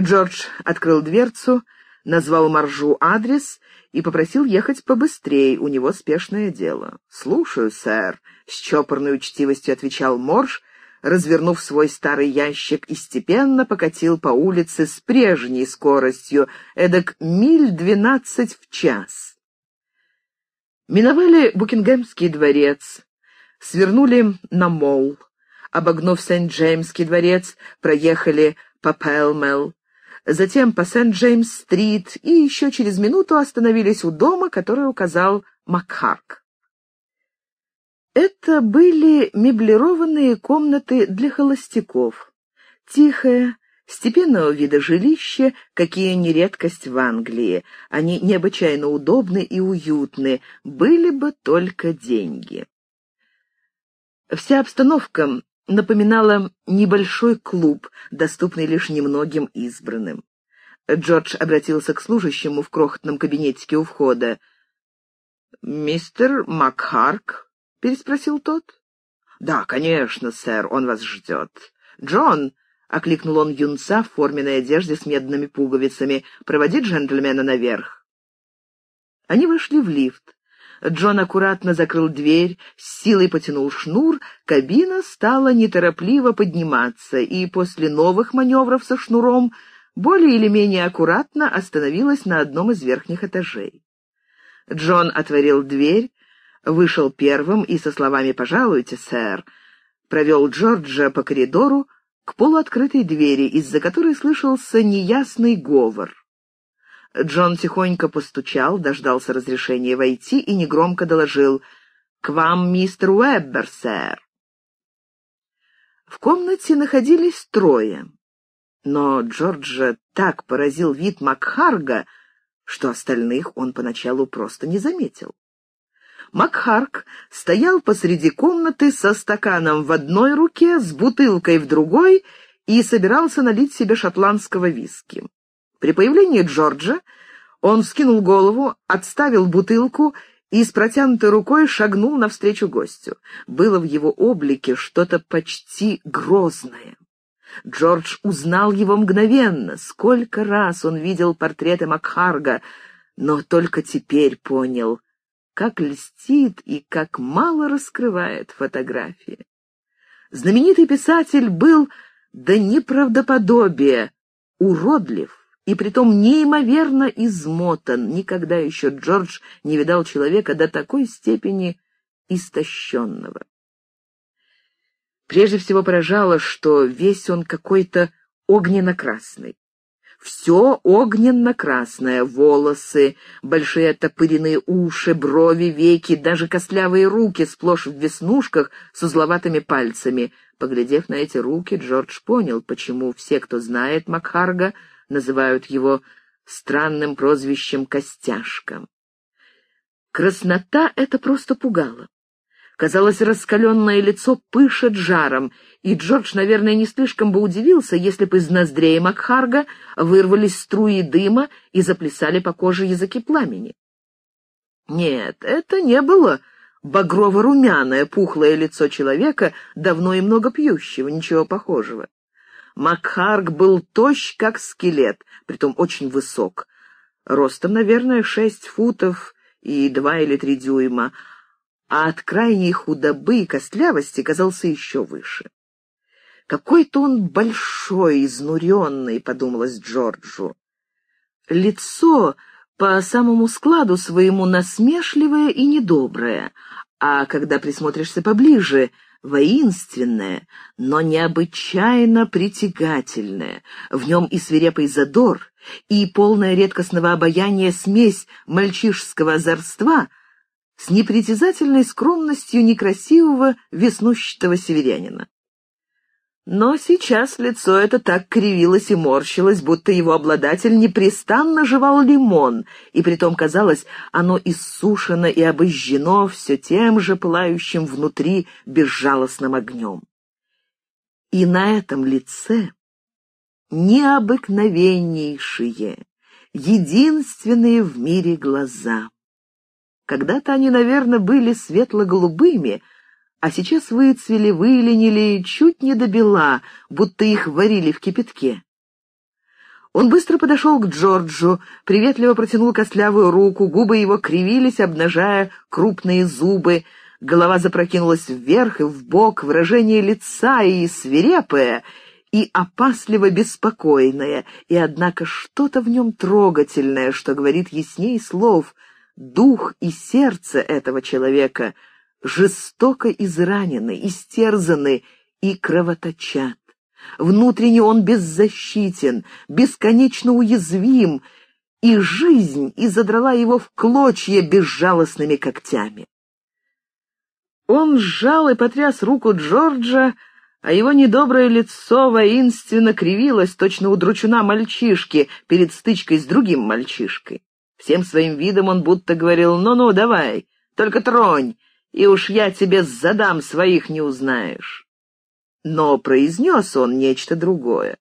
Джордж открыл дверцу, назвал Маржу адрес и попросил ехать побыстрее, у него спешное дело. «Слушаю, сэр», — с чопорной учтивостью отвечал Морж, развернув свой старый ящик и степенно покатил по улице с прежней скоростью, эдак миль двенадцать в час. Миновали Букингемский дворец, свернули на Мол, обогнув Сент-Джеймский дворец, проехали по Пэлмел, затем по Сент-Джеймс-стрит и еще через минуту остановились у дома, который указал Макхарк. Это были меблированные комнаты для холостяков. Тихое, степенного вида жилище, какие не редкость в Англии. Они необычайно удобны и уютны, были бы только деньги. Вся обстановка напоминала небольшой клуб, доступный лишь немногим избранным. Джордж обратился к служащему в крохотном кабинетике у входа. «Мистер Макхарк?» — переспросил тот. «Да, конечно, сэр, он вас ждет. Джон!» — окликнул он юнца в форменной одежде с медными пуговицами. «Проводи джентльмена наверх». Они вышли в лифт. Джон аккуратно закрыл дверь, с силой потянул шнур, кабина стала неторопливо подниматься, и после новых маневров со шнуром более или менее аккуратно остановилась на одном из верхних этажей. Джон отворил дверь, вышел первым и со словами «Пожалуйте, сэр», провел Джорджа по коридору к полуоткрытой двери, из-за которой слышался неясный говор. Джон тихонько постучал, дождался разрешения войти и негромко доложил «К вам мистер Уэббер, сэр». В комнате находились трое, но Джорджа так поразил вид Макхарга, что остальных он поначалу просто не заметил. Макхарк стоял посреди комнаты со стаканом в одной руке, с бутылкой в другой и собирался налить себе шотландского виски. При появлении Джорджа он вскинул голову, отставил бутылку и с протянутой рукой шагнул навстречу гостю. Было в его облике что-то почти грозное. Джордж узнал его мгновенно. Сколько раз он видел портреты Макхарга, но только теперь понял — как льстит и как мало раскрывает фотография. Знаменитый писатель был до неправдоподобия уродлив и притом неимоверно измотан. Никогда еще Джордж не видал человека до такой степени истощенного. Прежде всего поражало, что весь он какой-то огненно-красный. Все огненно-красное, волосы, большие оттопыренные уши, брови, веки, даже костлявые руки сплошь в веснушках с узловатыми пальцами. Поглядев на эти руки, Джордж понял, почему все, кто знает Макхарга, называют его странным прозвищем «Костяшка». Краснота это просто пугала. Казалось, раскаленное лицо пышет жаром, и Джордж, наверное, не слишком бы удивился, если бы из ноздрей Макхарга вырвались струи дыма и заплясали по коже языки пламени. Нет, это не было багрово-румяное, пухлое лицо человека, давно и много пьющего, ничего похожего. Макхарг был тощ, как скелет, притом очень высок. Ростом, наверное, шесть футов и два или три дюйма, а от крайней худобы и костлявости казался еще выше. «Какой-то он большой, изнуренный», — подумалось Джорджу. Лицо по самому складу своему насмешливое и недоброе, а когда присмотришься поближе, воинственное, но необычайно притягательное. В нем и свирепый задор, и полная редкостного обаяния смесь мальчишеского озорства — с непритязательной скромностью некрасивого веснущатого северянина. Но сейчас лицо это так кривилось и морщилось, будто его обладатель непрестанно жевал лимон, и притом, казалось, оно иссушено и обожжено все тем же пылающим внутри безжалостным огнем. И на этом лице необыкновеннейшие, единственные в мире глаза. Когда-то они, наверное, были светло-голубыми, а сейчас выцвели, выленили чуть не до бела, будто их варили в кипятке. Он быстро подошел к Джорджу, приветливо протянул костлявую руку, губы его кривились, обнажая крупные зубы, голова запрокинулась вверх и вбок, выражение лица и свирепое, и опасливо беспокойное, и, однако, что-то в нем трогательное, что говорит ясней слов. Дух и сердце этого человека жестоко изранены, истерзаны и кровоточат. Внутренне он беззащитен, бесконечно уязвим, и жизнь изодрала его в клочья безжалостными когтями. Он сжал и потряс руку Джорджа, а его недоброе лицо воинственно кривилось, точно у дручуна мальчишки перед стычкой с другим мальчишкой. Всем своим видом он будто говорил «Ну-ну, давай, только тронь, и уж я тебе задам, своих не узнаешь» но произнес он нечто другое.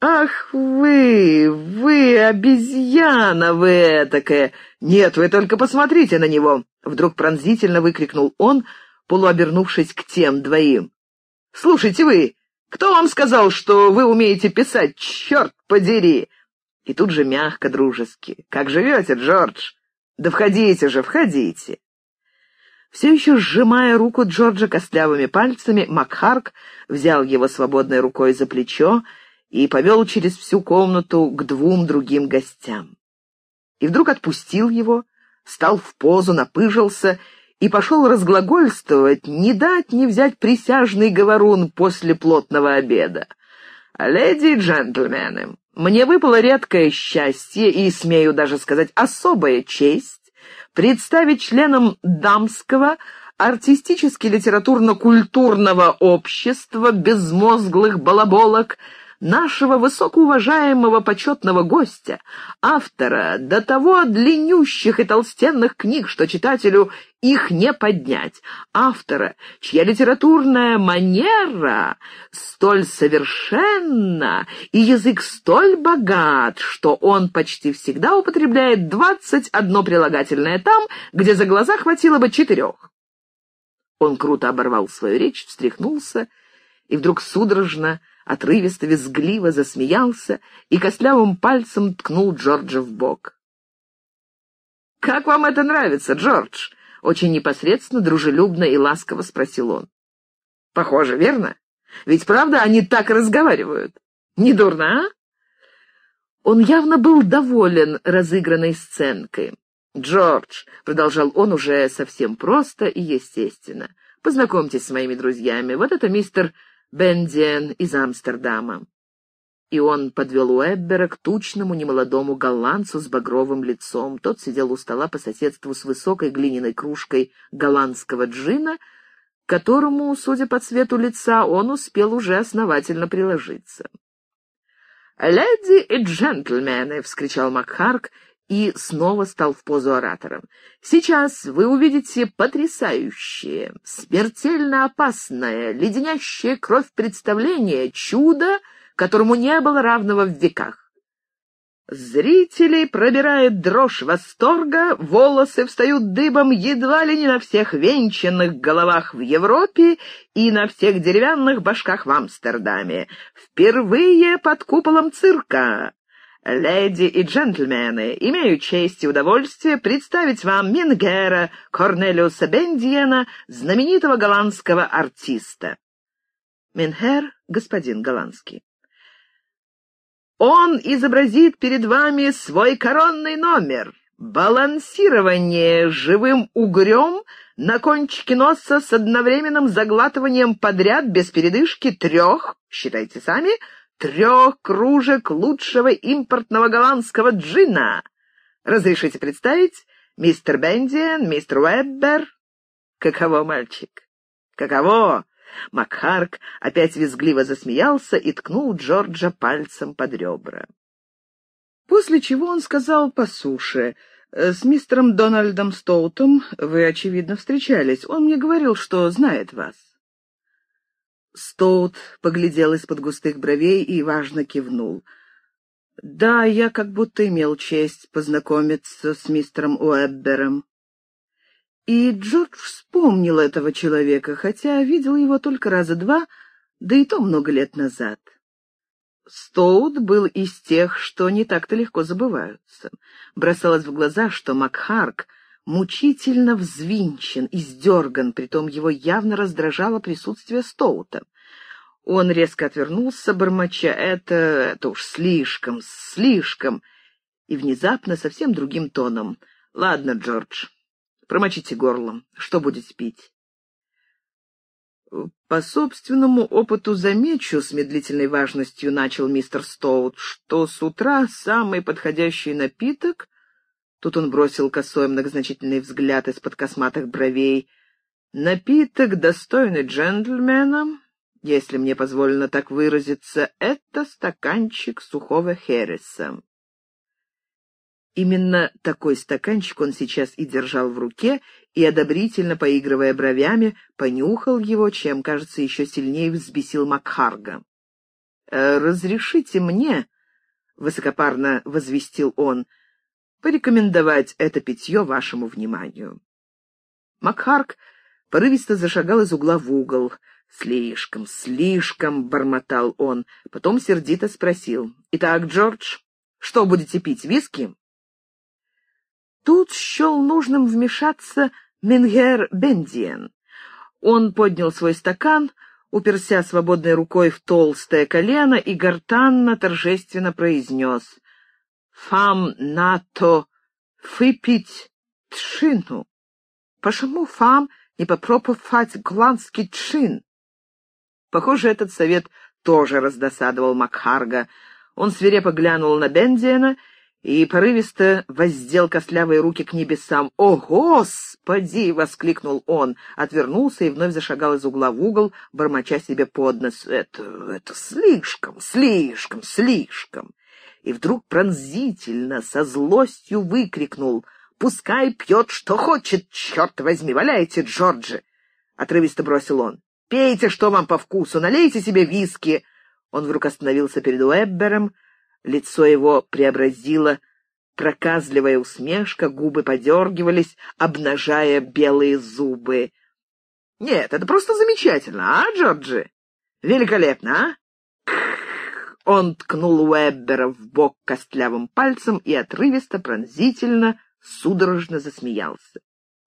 «Ах вы, вы, обезьяна вы этакая! Нет, вы только посмотрите на него!» Вдруг пронзительно выкрикнул он, полуобернувшись к тем двоим. «Слушайте вы, кто вам сказал, что вы умеете писать? Черт подери!» И тут же мягко, дружески. «Как живете, Джордж? Да входите же, входите!» Все еще сжимая руку Джорджа костлявыми пальцами, Макхарк взял его свободной рукой за плечо и повел через всю комнату к двум другим гостям. И вдруг отпустил его, стал в позу, напыжился и пошел разглагольствовать, не дать не взять присяжный говорун после плотного обеда. «Леди и джентльмены, мне выпало редкое счастье и, смею даже сказать, особая честь представить членам дамского артистически-литературно-культурного общества безмозглых балаболок нашего высокоуважаемого почетного гостя, автора до того длиннющих и толстенных книг, что читателю их не поднять, автора, чья литературная манера столь совершенна и язык столь богат, что он почти всегда употребляет двадцать одно прилагательное там, где за глаза хватило бы четырех. Он круто оборвал свою речь, встряхнулся и вдруг судорожно отрывисто, визгливо засмеялся и костлявым пальцем ткнул Джорджа в бок. «Как вам это нравится, Джордж?» — очень непосредственно, дружелюбно и ласково спросил он. «Похоже, верно? Ведь правда они так разговаривают? Не дурно, а?» Он явно был доволен разыгранной сценкой. «Джордж», — продолжал он уже совсем просто и естественно, — «познакомьтесь с моими друзьями. Вот это мистер Бендиен из Амстердама. И он подвел Уэббера к тучному немолодому голландцу с багровым лицом. Тот сидел у стола по соседству с высокой глиняной кружкой голландского джина, которому, судя по цвету лица, он успел уже основательно приложиться. «Леди и джентльмены!» — вскричал Макхарк и снова стал в позу оратора. «Сейчас вы увидите потрясающее, смертельно опасное, леденящее кровь представление, чудо, которому не было равного в веках. Зрителей пробирает дрожь восторга, волосы встают дыбом едва ли не на всех венчанных головах в Европе и на всех деревянных башках в Амстердаме. Впервые под куполом цирка леди и джентльмены, имею честь и удовольствие представить вам Мингера Корнелиуса Бендиена, знаменитого голландского артиста. Мингер — господин голландский. Он изобразит перед вами свой коронный номер — балансирование живым угрем на кончике носа с одновременным заглатыванием подряд без передышки трех, считайте сами, трех кружек лучшего импортного голландского джина. Разрешите представить? Мистер Бендиен, мистер Уэббер. Каково, мальчик? Каково? Макхарк опять визгливо засмеялся и ткнул Джорджа пальцем под ребра. После чего он сказал по суше, «С мистером Дональдом Стоутом вы, очевидно, встречались. Он мне говорил, что знает вас». Стоут поглядел из-под густых бровей и важно кивнул. «Да, я как будто имел честь познакомиться с мистером Уэббером». И Джордж вспомнил этого человека, хотя видел его только раза два, да и то много лет назад. Стоут был из тех, что не так-то легко забываются. Бросалось в глаза, что Макхарк мучительно взвинчен, издерган, притом его явно раздражало присутствие Стоута. Он резко отвернулся, бормоча «это... это уж слишком, слишком...» и внезапно совсем другим тоном «Ладно, Джордж, промочите горло. Что будете пить?» «По собственному опыту замечу, с медлительной важностью начал мистер Стоут, что с утра самый подходящий напиток...» Тут он бросил косой многозначительный взгляд из-под косматых бровей. «Напиток, достойный джентльмена, если мне позволено так выразиться, это стаканчик сухого хереса. Именно такой стаканчик он сейчас и держал в руке, и, одобрительно поигрывая бровями, понюхал его, чем, кажется, еще сильнее взбесил Макхарга. «Э, «Разрешите мне», — высокопарно возвестил он, — «порекомендовать это питье вашему вниманию». Макхарг порывисто зашагал из угла в угол. «Слишком, слишком», — бормотал он, потом сердито спросил. «Итак, Джордж, что будете пить, виски?» Тут счел нужным вмешаться Менгер Бендиен. Он поднял свой стакан, уперся свободной рукой в толстое колено и гортанно торжественно произнес «Фам нато выпить тшину». «Почему фам не попробовать голландский тшин?» Похоже, этот совет тоже раздосадовал Макхарга. Он свирепо глянул на Бендиена и порывисто воздел костлявые руки к небесам. «О, Господи!» — воскликнул он, отвернулся и вновь зашагал из угла в угол, бормоча себе под нос. «Это... это слишком, слишком, слишком!» И вдруг пронзительно, со злостью выкрикнул. «Пускай пьет, что хочет, черт возьми, валяйте, Джорджи!» Отрывисто бросил он. «Пейте, что вам по вкусу, налейте себе виски!» Он вдруг остановился перед Уэббером, Лицо его преобразило проказливая усмешка, губы подергивались, обнажая белые зубы. «Нет, это просто замечательно, а, Джорджи? Великолепно, а?» Он ткнул Уэббера в бок костлявым пальцем и отрывисто, пронзительно, судорожно засмеялся.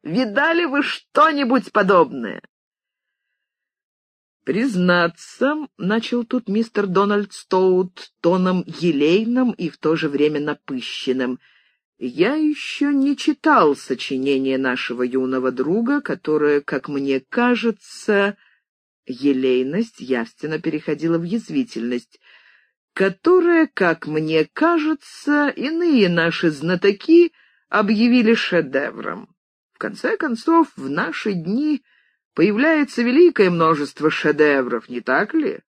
«Видали вы что-нибудь подобное?» «Признаться», — начал тут мистер Дональд Стоут тоном елейным и в то же время напыщенным, «я еще не читал сочинение нашего юного друга, которое, как мне кажется...» Елейность явственно переходила в язвительность, которая, как мне кажется, иные наши знатоки объявили шедевром. В конце концов, в наши дни появляется великое множество шедевров, не так ли?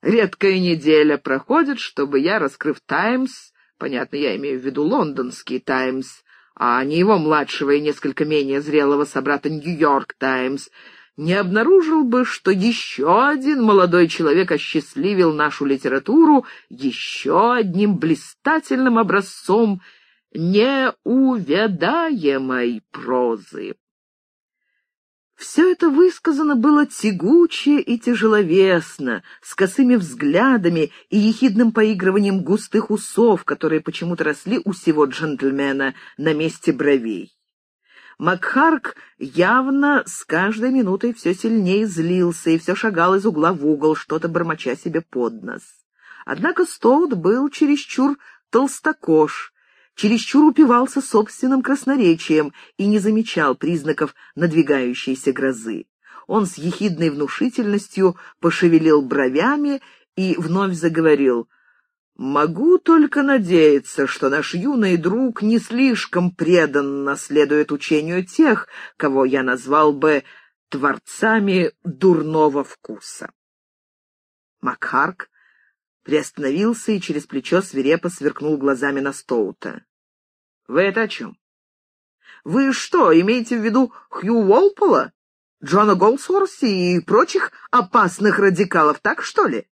Редкая неделя проходит, чтобы я, раскрыв «Таймс», понятно, я имею в виду лондонский «Таймс», а не его младшего и несколько менее зрелого собрата «Нью-Йорк Таймс», не обнаружил бы, что еще один молодой человек осчастливил нашу литературу еще одним блистательным образцом неувядаемой прозы. Все это высказано было тягуче и тяжеловесно, с косыми взглядами и ехидным поигрыванием густых усов, которые почему-то росли у сего джентльмена на месте бровей. Макхарк явно с каждой минутой все сильнее злился и все шагал из угла в угол, что-то бормоча себе под нос. Однако Стоут был чересчур толстокож, чересчур упивался собственным красноречием и не замечал признаков надвигающейся грозы. Он с ехидной внушительностью пошевелил бровями и вновь заговорил. «Могу только надеяться, что наш юный друг не слишком преданно следует учению тех, кого я назвал бы творцами дурного вкуса». Макхарк приостановился и через плечо свирепо сверкнул глазами на Стоута. «Вы это о чем? Вы что, имеете в виду Хью Уолпола, Джона Голсворси и прочих опасных радикалов, так что ли?»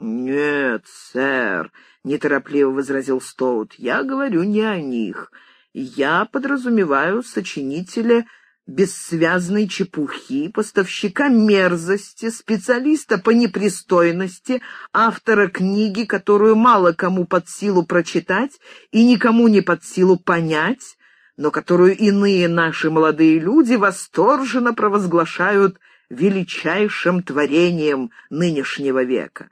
«Нет, сэр», — неторопливо возразил Стоут, — «я говорю не о них. Я подразумеваю сочинителя бессвязной чепухи, поставщика мерзости, специалиста по непристойности, автора книги, которую мало кому под силу прочитать и никому не под силу понять, но которую иные наши молодые люди восторженно провозглашают величайшим творением нынешнего века.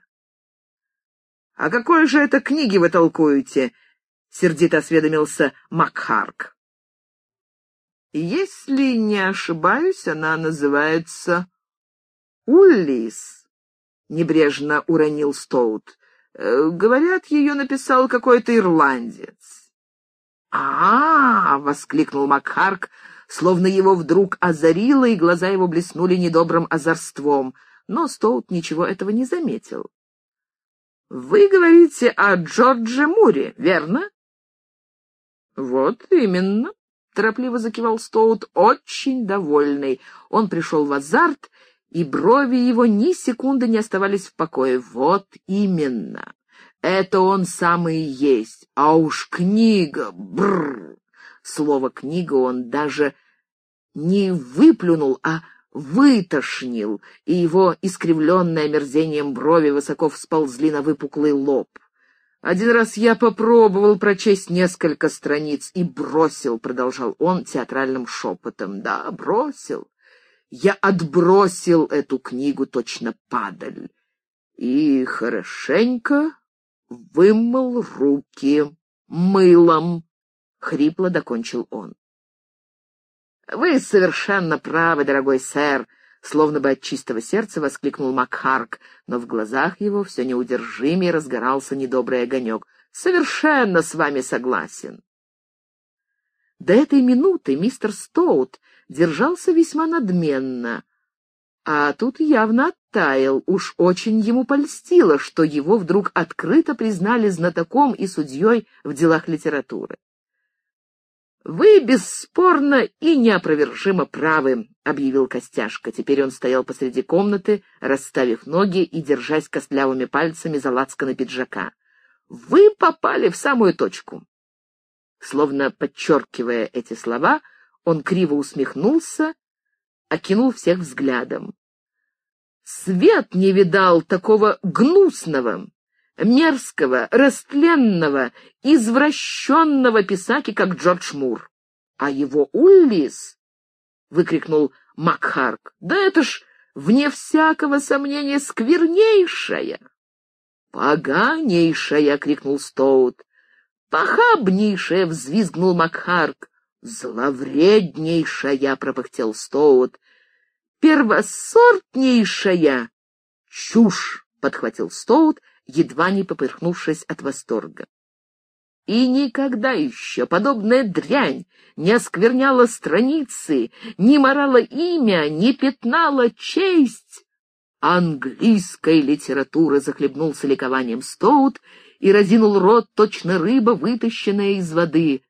«А какой же это книги вы толкуете?» — сердито осведомился Макхарк. Если не ошибаюсь, она называется «Уллис», — небрежно уронил Стоут. Э, говорят, ее написал какой-то ирландец. а, -а, -а воскликнул Макхарк, словно его вдруг озарило, и глаза его блеснули недобрым озорством. Но Стоут ничего этого не заметил. «Вы говорите о Джордже Муре, верно?» «Вот именно», торопливо закивал Стоут, очень довольный. Он пришел в азарт, и брови его ни секунды не оставались в покое. Вот именно. Это он самый и есть. А уж книга, бррр. Слово «книга» он даже не выплюнул, а вытошнил, и его искривленное мерзением брови высоко всползли на выпуклый лоб. Один раз я попробовал прочесть несколько страниц и бросил, — продолжал он театральным шепотом. Да, бросил. Я отбросил эту книгу точно падаль и хорошенько вымыл руки мылом, — хрипло докончил он. — Вы совершенно правы, дорогой сэр, Словно бы от чистого сердца воскликнул Макхарк, но в глазах его все неудержимее разгорался недобрый огонек. «Совершенно с вами согласен!» До этой минуты мистер Стоут держался весьма надменно, а тут явно оттаял, уж очень ему польстило, что его вдруг открыто признали знатоком и судьей в делах литературы. «Вы бесспорно и неопровержимо правы», — объявил Костяшка. Теперь он стоял посреди комнаты, расставив ноги и держась костлявыми пальцами за лацканы пиджака. «Вы попали в самую точку». Словно подчеркивая эти слова, он криво усмехнулся, окинул всех взглядом. «Свет не видал такого гнусного, мерзкого, растленного, извращенного писаки, как Джордж Мур. А его Уллис, — выкрикнул Макхарк, — да это ж, вне всякого сомнения, сквернейшая. «Поганейшая!» — крикнул Стоут. «Похабнейшая!» — взвизгнул Макхарк. «Зловреднейшая!» — пропыхтел Стоут. «Первосортнейшая!» «Чушь!» — подхватил Стоут едва не поперхнувшись от восторга. И никогда еще подобная дрянь не оскверняла страницы, не морала имя, не пятнала честь. Английской литературы захлебнулся ликованием Стоут и разинул рот, точно рыба, вытащенная из воды.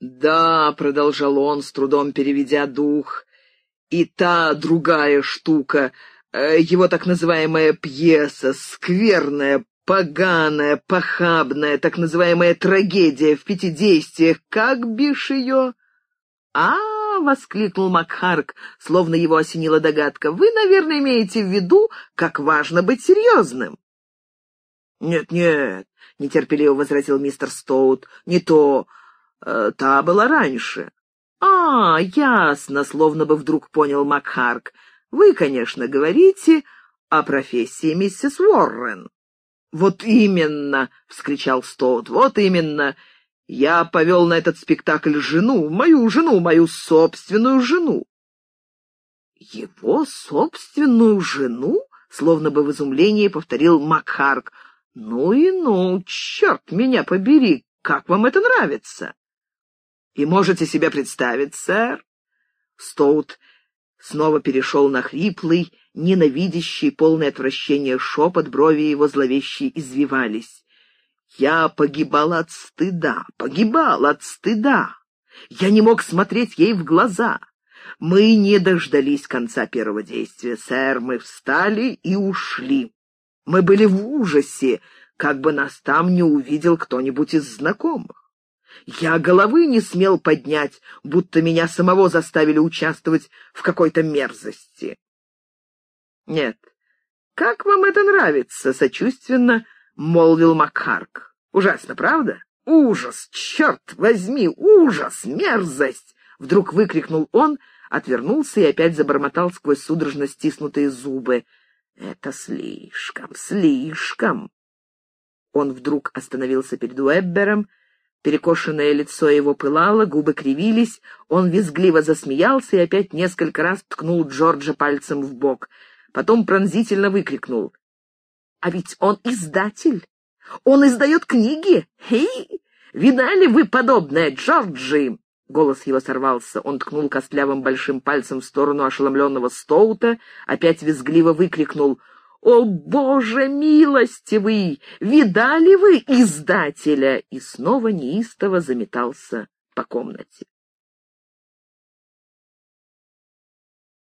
«Да», — продолжал он, с трудом переведя дух, — «и та другая штука — его так называемая пьеса, скверная, поганая, похабная, так называемая трагедия в пяти действиях. Как бишь ее? -а воскликнул Макхарк, словно его осенила догадка. «Вы, наверное, имеете в виду, как важно быть серьезным». «Нет-нет», — нетерпеливо возразил мистер Стоут, — «не то. Э, та была раньше». «А, ясно», — словно бы вдруг понял Макхарк. Вы, конечно, говорите о профессии миссис Уоррен. «Вот именно!» — вскричал Стоут. «Вот именно! Я повел на этот спектакль жену, мою жену, мою собственную жену». «Его собственную жену?» — словно бы в изумлении повторил Макхарк. «Ну и ну, черт меня побери, как вам это нравится?» «И можете себе представить, сэр?» Стоут Снова перешел на хриплый, ненавидящий, полный отвращения шепот, брови его зловеще извивались. Я погибал от стыда, погибал от стыда. Я не мог смотреть ей в глаза. Мы не дождались конца первого действия, сэр. Мы встали и ушли. Мы были в ужасе, как бы нас там не увидел кто-нибудь из знакомых. Я головы не смел поднять, будто меня самого заставили участвовать в какой-то мерзости. Нет, как вам это нравится? Сочувственно молвил Макхарк. Ужасно, правда? Ужас, черт возьми, ужас, мерзость! Вдруг выкрикнул он, отвернулся и опять забормотал сквозь судорожно стиснутые зубы. Это слишком, слишком. Он вдруг остановился перед Уэббером, перекошенное лицо его пылало, губы кривились, он визгливо засмеялся и опять несколько раз ткнул Джорджа пальцем в бок. Потом пронзительно выкрикнул. «А ведь он издатель! Он издает книги! Хей! Видали вы подобное, Джорджи?» Голос его сорвался. Он ткнул костлявым большим пальцем в сторону ошеломленного Стоута, опять визгливо выкрикнул «О, Боже милостивый! Видали вы издателя?» И снова неистово заметался по комнате.